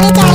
Daddy, Daddy.